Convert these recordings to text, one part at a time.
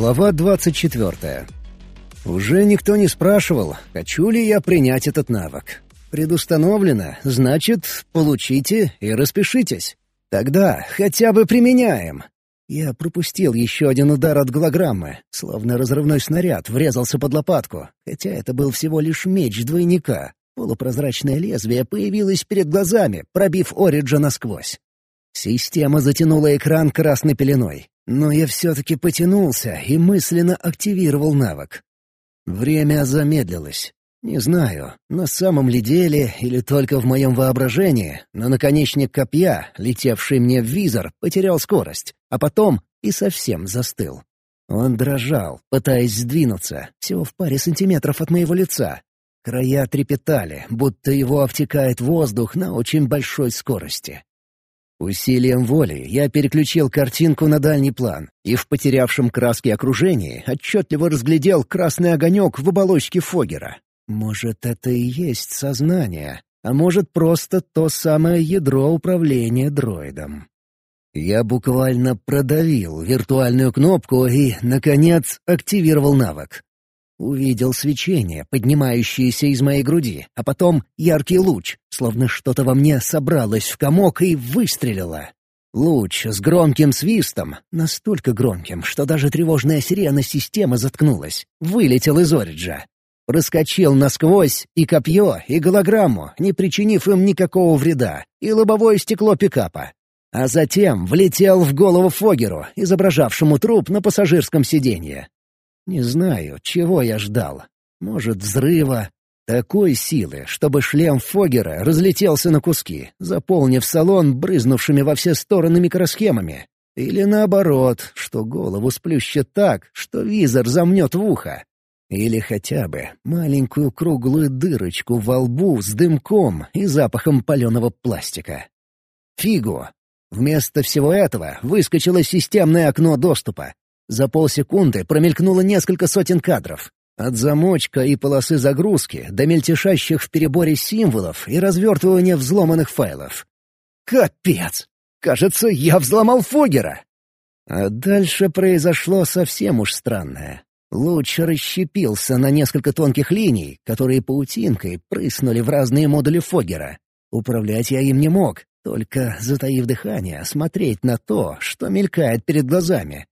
Глава 24. Уже никто не спрашивал, хочу ли я принять этот навык. Предустановлено, значит, получите и распишитесь. Тогда хотя бы применяем. Я пропустил еще один удар от голограммы, словно разрывной снаряд врезался под лопатку, хотя это был всего лишь меч двойника. Полупрозрачное лезвие появилось перед глазами, пробив Ориджа насквозь. Система затянула экран красной пеленой, но я все-таки потянулся и мысленно активировал навык. Время замедлилось. Не знаю, на самом ли деле или только в моем воображении, но наконечник копья, летевший мне в визор, потерял скорость, а потом и совсем застыл. Он дрожал, пытаясь сдвинуться, всего в паре сантиметров от моего лица. Края трепетали, будто его обтекает воздух на очень большой скорости. Усилием воли я переключил картинку на дальний план и в потерявшем краски окружении отчетливо разглядел красный огонек в оболочке Фогера. Может, это и есть сознание, а может, просто то самое ядро управления дроидом. Я буквально продавил виртуальную кнопку и, наконец, активировал навык. Увидел свечение, поднимающееся из моей груди, а потом яркий луч, словно что-то во мне собралось в комок и выстрелило. Луч с громким свистом, настолько громким, что даже тревожная сирена системы заткнулась, вылетел из Ориджа. Проскочил насквозь и копье, и голограмму, не причинив им никакого вреда, и лобовое стекло пикапа. А затем влетел в голову Фогеру, изображавшему труп на пассажирском сиденье. Не знаю, чего я ждал. Может, взрыва. Такой силы, чтобы шлем Фогера разлетелся на куски, заполнив салон брызнувшими во все стороны микросхемами. Или наоборот, что голову сплющит так, что визор замнет в ухо. Или хотя бы маленькую круглую дырочку во лбу с дымком и запахом паленого пластика. Фигу. Вместо всего этого выскочило системное окно доступа, за полсекунды промелькнуло несколько сотен кадров. От замочка и полосы загрузки до мельтешащих в переборе символов и развертывания взломанных файлов. Капец! Кажется, я взломал Фогера! А дальше произошло совсем уж странное. Луч расщепился на несколько тонких линий, которые паутинкой прыснули в разные модули Фогера. Управлять я им не мог, только, затаив дыхание, смотреть на то, что мелькает перед глазами.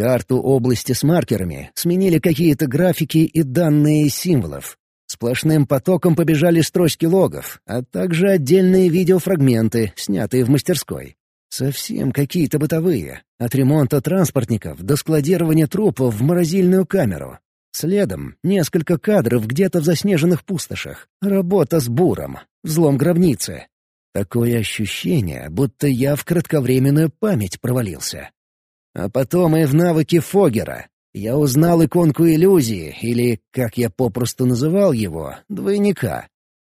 Карту области с маркерами сменили какие-то графики и данные символов. Сплошным потоком побежали строчки логов, а также отдельные видеофрагменты, снятые в мастерской. Совсем какие-то бытовые, от ремонта транспортников до складирования трупов в морозильную камеру. Следом несколько кадров где-то в заснеженных пустошах. Работа с буром, взлом гробницы. Такое ощущение, будто я в кратковременную память провалился. А потом и в навыке Фогера. Я узнал иконку иллюзии, или, как я попросту называл его, двойника.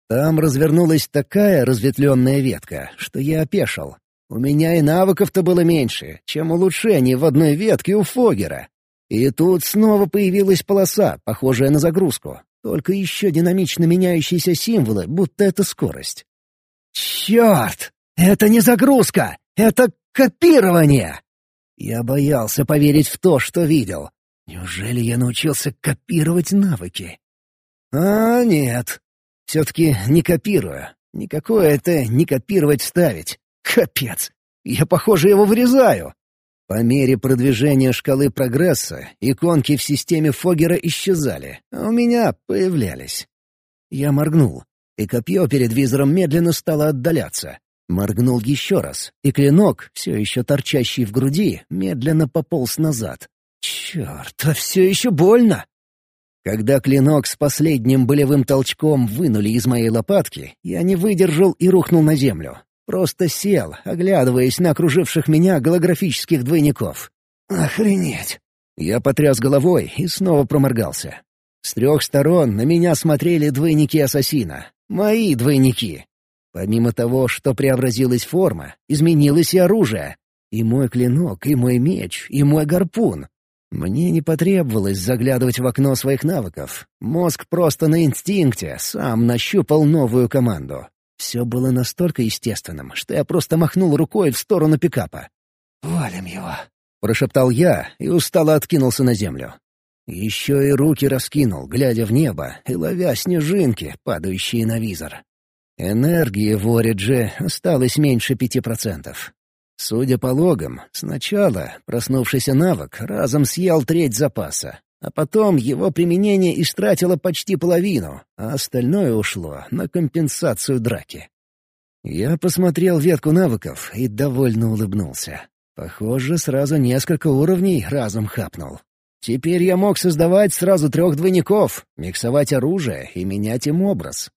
Там развернулась такая разветвленная ветка, что я опешил. У меня и навыков-то было меньше, чем улучшений в одной ветке у Фогера. И тут снова появилась полоса, похожая на загрузку, только еще динамично меняющиеся символы, будто это скорость. «Черт! Это не загрузка! Это копирование!» Я боялся поверить в то, что видел. Неужели я научился копировать навыки? А нет, все-таки не копирую. Никакое это не копировать ставить. Капец, я, похоже, его вырезаю. По мере продвижения шкалы прогресса иконки в системе Фогера исчезали, а у меня появлялись. Я моргнул, и копье перед визором медленно стало отдаляться. Моргнул еще раз, и клинок, все еще торчащий в груди, медленно пополз назад. Черт, а все еще больно! Когда клинок с последним болевым толчком вынули из моей лопатки, я не выдержал и рухнул на землю. Просто сел, оглядываясь на окруживших меня голографических двойников. «Охренеть!» Я потряс головой и снова проморгался. С трех сторон на меня смотрели двойники ассасина. Мои двойники. Помимо того, что преобразилась форма, изменилось и оружие. И мой клинок, и мой меч, и мой гарпун. Мне не потребовалось заглядывать в окно своих навыков. Мозг просто на инстинкте сам нащупал новую команду. Все было настолько естественным, что я просто махнул рукой в сторону пикапа. «Валим его! прошептал я и устало откинулся на землю. Еще и руки раскинул, глядя в небо и ловя снежинки, падающие на визор. Энергии в Оридже осталось меньше пяти процентов. Судя по логам, сначала проснувшийся навык разом съел треть запаса, а потом его применение истратило почти половину, а остальное ушло на компенсацию драки. Я посмотрел ветку навыков и довольно улыбнулся. Похоже, сразу несколько уровней разом хапнул. Теперь я мог создавать сразу трех двойников, миксовать оружие и менять им образ.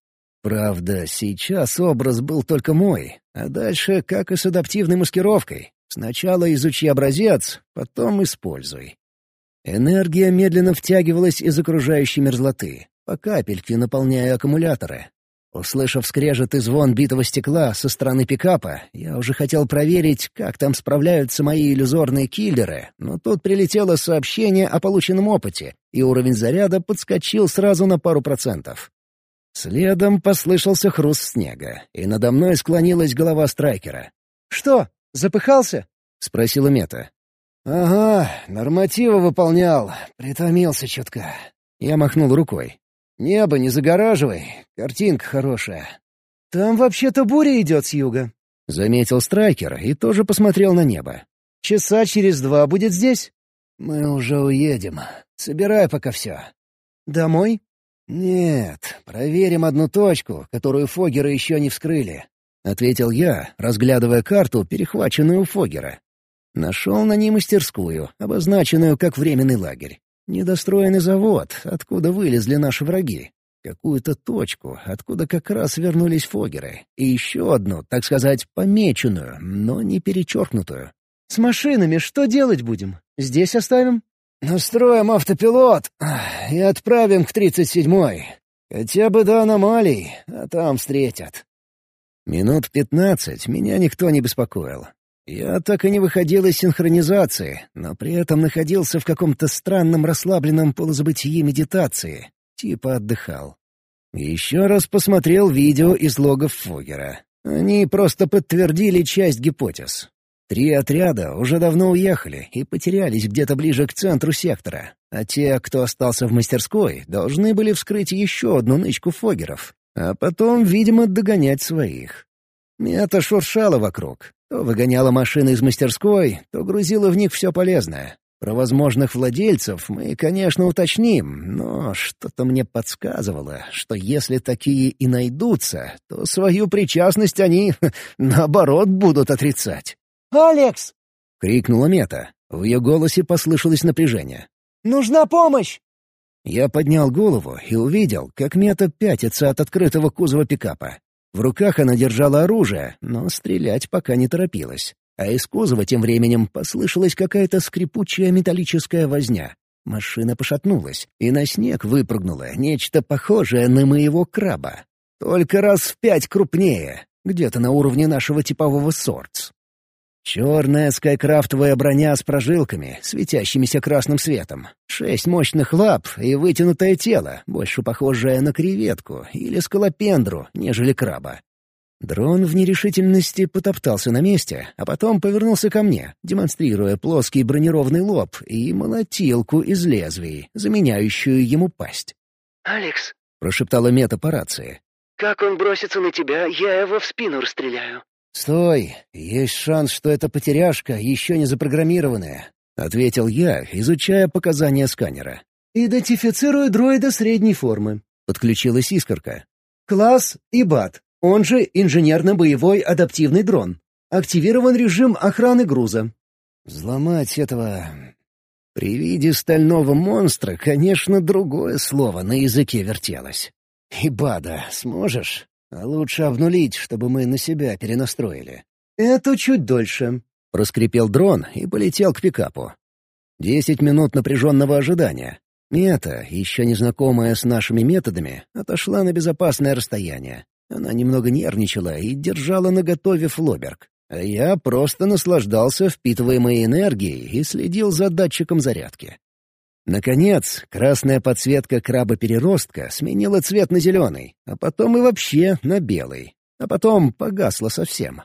Правда, сейчас образ был только мой, а дальше как и с адаптивной маскировкой. Сначала изучи образец, потом используй. Энергия медленно втягивалась из окружающей мерзлоты, по капельке наполняя аккумуляторы. Услышав скрежет и звон битого стекла со стороны пикапа, я уже хотел проверить, как там справляются мои иллюзорные киллеры, но тут прилетело сообщение о полученном опыте, и уровень заряда подскочил сразу на пару процентов. Следом послышался хруст снега, и надо мной склонилась голова страйкера. «Что, запыхался?» — спросила Мета. «Ага, нормативы выполнял. Притомился чутка». Я махнул рукой. «Небо не загораживай, картинка хорошая». «Там вообще-то буря идет с юга», — заметил Страйкер и тоже посмотрел на небо. «Часа через два будет здесь?» «Мы уже уедем. Собирай пока все». «Домой?» «Нет, проверим одну точку, которую Фогеры еще не вскрыли», — ответил я, разглядывая карту, перехваченную у Фогера. Нашел на ней мастерскую, обозначенную как временный лагерь. Недостроенный завод, откуда вылезли наши враги. Какую-то точку, откуда как раз вернулись фогеры. И еще одну, так сказать, помеченную, но не перечеркнутую. «С машинами что делать будем? Здесь оставим?» «Настроим автопилот и отправим к тридцать седьмой. Хотя бы до аномалий, а там встретят». Минут пятнадцать меня никто не беспокоил. Я так и не выходил из синхронизации, но при этом находился в каком-то странном расслабленном полузабытии медитации, типа отдыхал. Еще раз посмотрел видео из логов Фогера. Они просто подтвердили часть гипотез. Три отряда уже давно уехали и потерялись где-то ближе к центру сектора, а те, кто остался в мастерской, должны были вскрыть еще одну нычку Фогеров, а потом, видимо, догонять своих. Мета шуршала вокруг, то выгоняла машины из мастерской, то грузила в них все полезное. Про возможных владельцев мы, конечно, уточним, но что-то мне подсказывало, что если такие и найдутся, то свою причастность они, наоборот, будут отрицать. «Алекс!» — крикнула Мета. В ее голосе послышалось напряжение. «Нужна помощь!» Я поднял голову и увидел, как Мета пятится от открытого кузова пикапа. В руках она держала оружие, но стрелять пока не торопилась. А из кузова тем временем послышалась какая-то скрипучая металлическая возня. Машина пошатнулась, и на снег выпрыгнуло нечто похожее на моего краба. Только раз в пять крупнее, где-то на уровне нашего типового сортс. Черная скайкрафтовая броня с прожилками, светящимися красным светом. Шесть мощных лап и вытянутое тело, больше похожее на креветку или скалопендру, нежели краба. Дрон в нерешительности потоптался на месте, а потом повернулся ко мне, демонстрируя плоский бронированный лоб и молотилку из лезвий, заменяющую ему пасть. «Алекс», — прошептала Мета по рации. «Как он бросится на тебя, я его в спину расстреляю». «Стой! Есть шанс, что эта потеряшка еще не запрограммированная», — ответил я, изучая показания сканера. «Идентифицирую дроида средней формы», — подключилась искорка. «Класс ИБАТ, он же инженерно-боевой адаптивный дрон. Активирован режим охраны груза». «Взломать этого...» При виде стального монстра, конечно, другое слово на языке вертелось. «Ибада, сможешь?» А лучше обнулить, чтобы мы на себя перенастроили. Это чуть дольше. Проскрипел дрон и полетел к пикапу. Десять минут напряженного ожидания. Мета, еще незнакомая с нашими методами, отошла на безопасное расстояние. Она немного нервничала и держала наготове флоберг. А я просто наслаждался впитываемой энергией и следил за датчиком зарядки. Наконец, красная подсветка краба-переростка сменила цвет на зеленый, а потом и вообще на белый. А потом погасла совсем.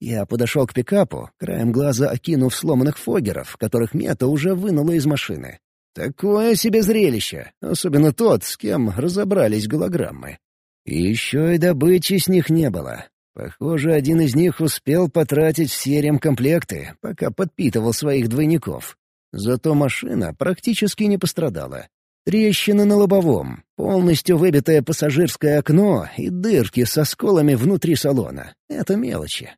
Я подошел к пикапу, краем глаза окинув сломанных фогеров, которых Мета уже вынула из машины. Такое себе зрелище, особенно тот, с кем разобрались голограммы. И еще и добычи с них не было. Похоже, один из них успел потратить все ремкомплекты, пока подпитывал своих двойников. Зато машина практически не пострадала. Трещины на лобовом, полностью выбитое пассажирское окно и дырки со сколами внутри салона — это мелочи.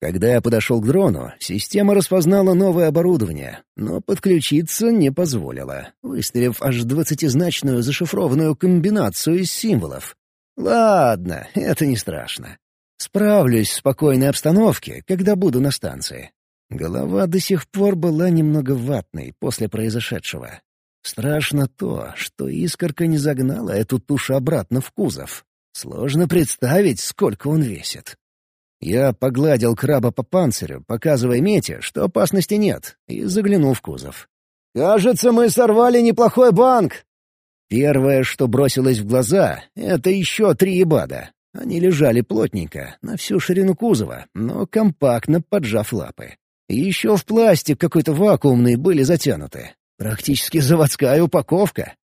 Когда я подошел к дрону, система распознала новое оборудование, но подключиться не позволила, выставив аж двадцатизначную зашифрованную комбинацию из символов. Ладно, это не страшно. Справлюсь в спокойной обстановке, когда буду на станции. Голова до сих пор была немного ватной после произошедшего. Страшно то, что искорка не загнала эту тушу обратно в кузов. Сложно представить, сколько он весит. Я погладил краба по панцирю, показывая Мете, что опасности нет, и заглянул в кузов. «Кажется, мы сорвали неплохой банк!» Первое, что бросилось в глаза, — это еще три ебада. Они лежали плотненько, на всю ширину кузова, но компактно поджав лапы. Еще в пластик какой-то вакуумный были затянуты. Практически заводская упаковка.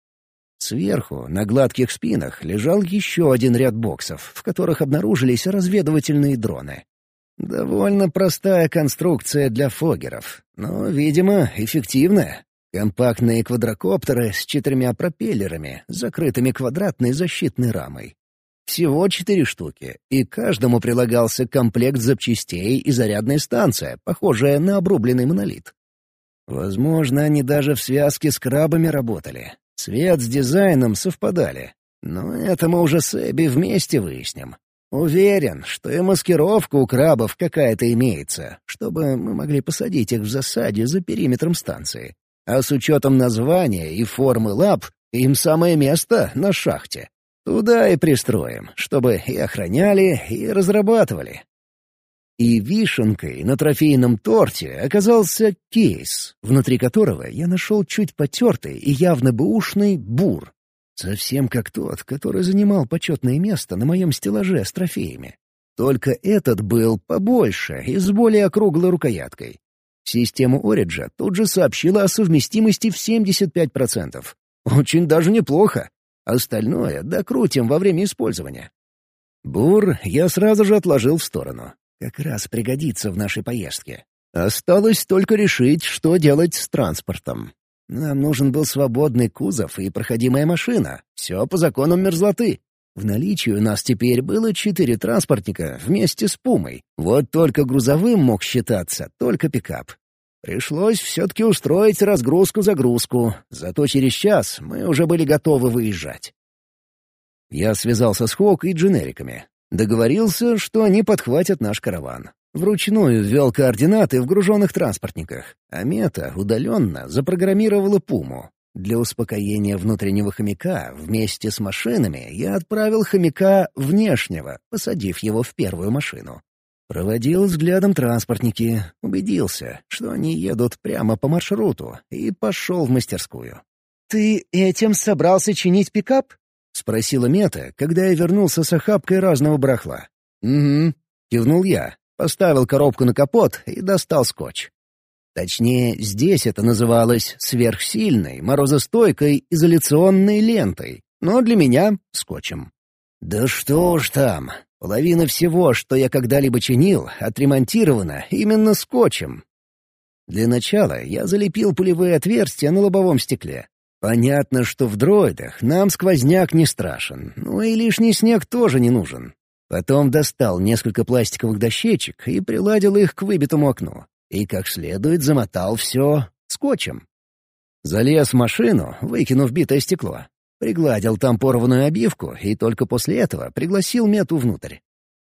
Сверху, на гладких спинах, лежал еще один ряд боксов, в которых обнаружились разведывательные дроны. Довольно простая конструкция для фогеров, но, видимо, эффективная. Компактные квадрокоптеры с четырьмя пропеллерами, закрытыми квадратной защитной рамой. Всего четыре штуки, и каждому прилагался комплект запчастей и зарядная станция, похожая на обрубленный монолит. Возможно, они даже в связке с крабами работали. Цвет с дизайном совпадали. Но это мы уже с Эбби вместе выясним. Уверен, что и маскировка у крабов какая-то имеется, чтобы мы могли посадить их в засаде за периметром станции. А с учетом названия и формы лап, им самое место на шахте. Туда и пристроим, чтобы и охраняли, и разрабатывали. И вишенкой на трофейном торте оказался кейс, внутри которого я нашел чуть потертый и явно бэушный бур. Совсем как тот, который занимал почетное место на моем стеллаже с трофеями. Только этот был побольше и с более округлой рукояткой. Система Ориджа тут же сообщила о совместимости в 75%. Очень даже неплохо. Остальное докрутим во время использования. Бур я сразу же отложил в сторону. Как раз пригодится в нашей поездке. Осталось только решить, что делать с транспортом. Нам нужен был свободный кузов и проходимая машина. Все по законам мерзлоты. В наличии у нас теперь было четыре транспортника вместе с «Пумой». Вот только грузовым мог считаться только пикап. Пришлось все-таки устроить разгрузку-загрузку, зато через час мы уже были готовы выезжать. Я связался с Хок и дженериками. Договорился, что они подхватят наш караван. Вручную ввел координаты в груженных транспортниках, а Мета удаленно запрограммировала Пуму. Для успокоения внутреннего хомяка вместе с машинами я отправил хомяка внешнего, посадив его в первую машину. Проводил взглядом транспортники, убедился, что они едут прямо по маршруту, и пошел в мастерскую. «Ты этим собрался чинить пикап?» — спросила Мета, когда я вернулся с охапкой разного барахла. «Угу», — кивнул я, поставил коробку на капот и достал скотч. Точнее, здесь это называлось сверхсильной, морозостойкой изоляционной лентой, но для меня — скотчем. Да что уж там, половина всего, что я когда-либо чинил, отремонтирована именно скотчем. Для начала я залепил пулевые отверстия на лобовом стекле, Понятно, что в дроидах нам сквозняк не страшен, ну и лишний снег тоже не нужен. Потом достал несколько пластиковых дощечек и приладил их к выбитому окну. И как следует замотал все скотчем. Залез в машину, выкинув битое стекло. Пригладил там порванную обивку и только после этого пригласил Мету внутрь.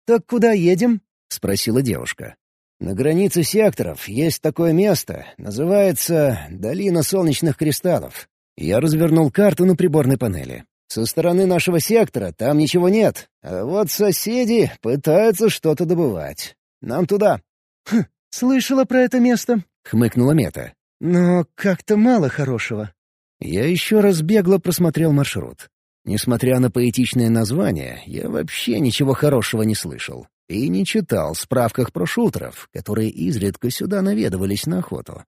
«Так куда едем?» — спросила девушка. «На границе секторов есть такое место, называется «Долина солнечных кристаллов». Я развернул карту на приборной панели. Со стороны нашего сектора там ничего нет, а вот соседи пытаются что-то добывать. Нам туда. Хм, слышала про это место, хмыкнула Мета. Но как-то мало хорошего. Я еще раз бегло просмотрел маршрут. Несмотря на поэтичное название, я вообще ничего хорошего не слышал. и не читал в справках про шутеров, которые изредка сюда наведывались на охоту.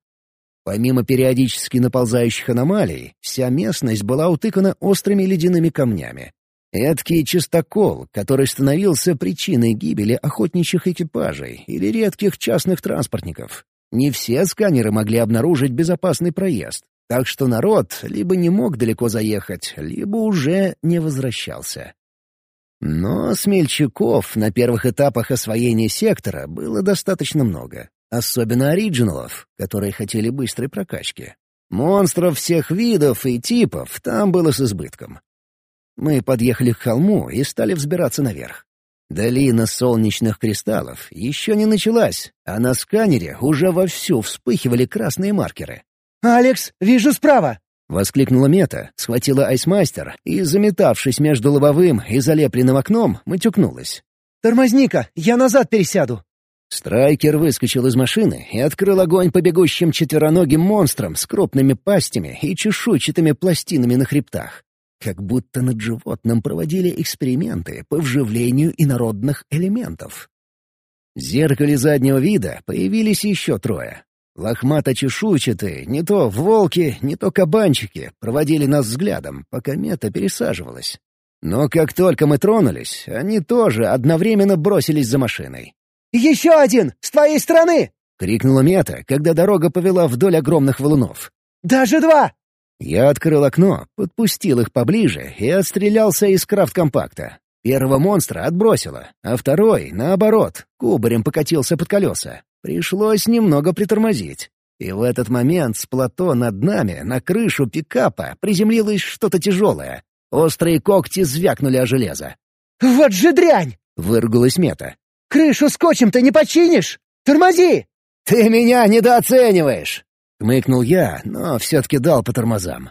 Помимо периодически наползающих аномалий, вся местность была утыкана острыми ледяными камнями. Эдкий чистокол, который становился причиной гибели охотничьих экипажей или редких частных транспортников. Не все сканеры могли обнаружить безопасный проезд, так что народ либо не мог далеко заехать, либо уже не возвращался. Но смельчаков на первых этапах освоения сектора было достаточно много. Особенно оригиналов, которые хотели быстрой прокачки. Монстров всех видов и типов там было с избытком. Мы подъехали к холму и стали взбираться наверх. Долина солнечных кристаллов еще не началась, а на сканере уже вовсю вспыхивали красные маркеры. «Алекс, вижу справа!» — воскликнула Мета, схватила айсмастер и, заметавшись между лобовым и залепленным окном, матюкнулась. «Тормозни-ка, я назад пересяду!» Страйкер выскочил из машины и открыл огонь по бегущим четвероногим монстрам с крупными пастями и чешуйчатыми пластинами на хребтах. Как будто над животным проводили эксперименты по вживлению инородных элементов. В зеркале заднего вида появились еще трое. Лохмато-чешуйчатые, не то волки, не то кабанчики, проводили нас взглядом, пока мета пересаживалась. Но как только мы тронулись, они тоже одновременно бросились за машиной. «Еще один! С твоей стороны!» — крикнула Мета, когда дорога повела вдоль огромных валунов. «Даже два! Я открыл окно, подпустил их поближе и отстрелялся из крафт-компакта. Первого монстра отбросило, а второй, наоборот, кубарем покатился под колеса. Пришлось немного притормозить. И в этот момент с плато над нами на крышу пикапа приземлилось что-то тяжелое. Острые когти звякнули о железо. «Вот же дрянь!» — выругалась Мета. «Крышу скотчем-то не починишь! Тормози!» «Ты меня недооцениваешь!» Хмыкнул я, но все-таки дал по тормозам.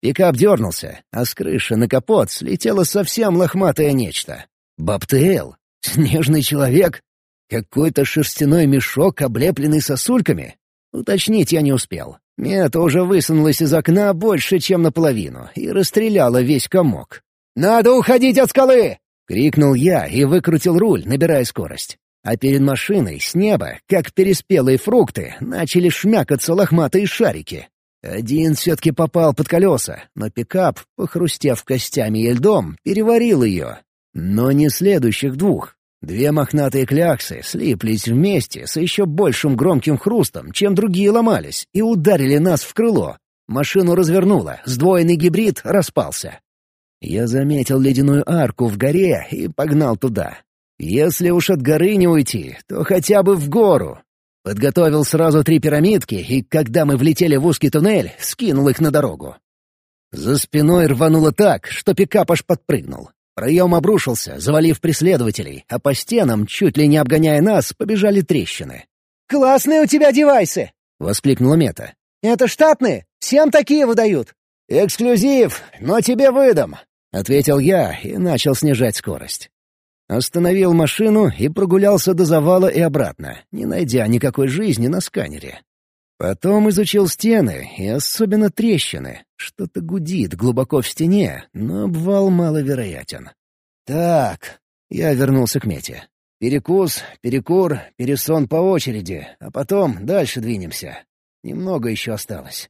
Пикап дернулся, а с крыши на капот слетело совсем лохматое нечто. Бобтейл? Снежный человек? Какой-то шерстяной мешок, облепленный сосульками? Уточнить я не успел. Мета уже высунулась из окна больше, чем наполовину, и расстреляла весь комок. «Надо уходить от скалы!» — крикнул я и выкрутил руль, набирая скорость. А перед машиной с неба, как переспелые фрукты, начали шмякаться лохматые шарики. Один все-таки попал под колеса, но пикап, похрустев костями и льдом, переварил ее. Но не следующих двух. Две мохнатые кляксы слиплись вместе с еще большим громким хрустом, чем другие ломались, и ударили нас в крыло. Машину развернуло, сдвоенный гибрид распался. Я заметил ледяную арку в горе и погнал туда. Если уж от горы не уйти, то хотя бы в гору. Подготовил сразу три пирамидки, и когда мы влетели в узкий туннель, скинул их на дорогу. За спиной рвануло так, что пикап аж подпрыгнул. Проем обрушился, завалив преследователей, а по стенам, чуть ли не обгоняя нас, побежали трещины. «Классные у тебя девайсы!» — воскликнула Мета. «Это штатные? Всем такие выдают?» «Эксклюзив, но тебе выдам!» — ответил я и начал снижать скорость. Остановил машину и прогулялся до завала и обратно, не найдя никакой жизни на сканере. Потом изучил стены и особенно трещины. Что-то гудит глубоко в стене, но обвал маловероятен. Так, я вернулся к мете. Перекус, перекур, пересон по очереди, а потом дальше двинемся. Немного еще осталось.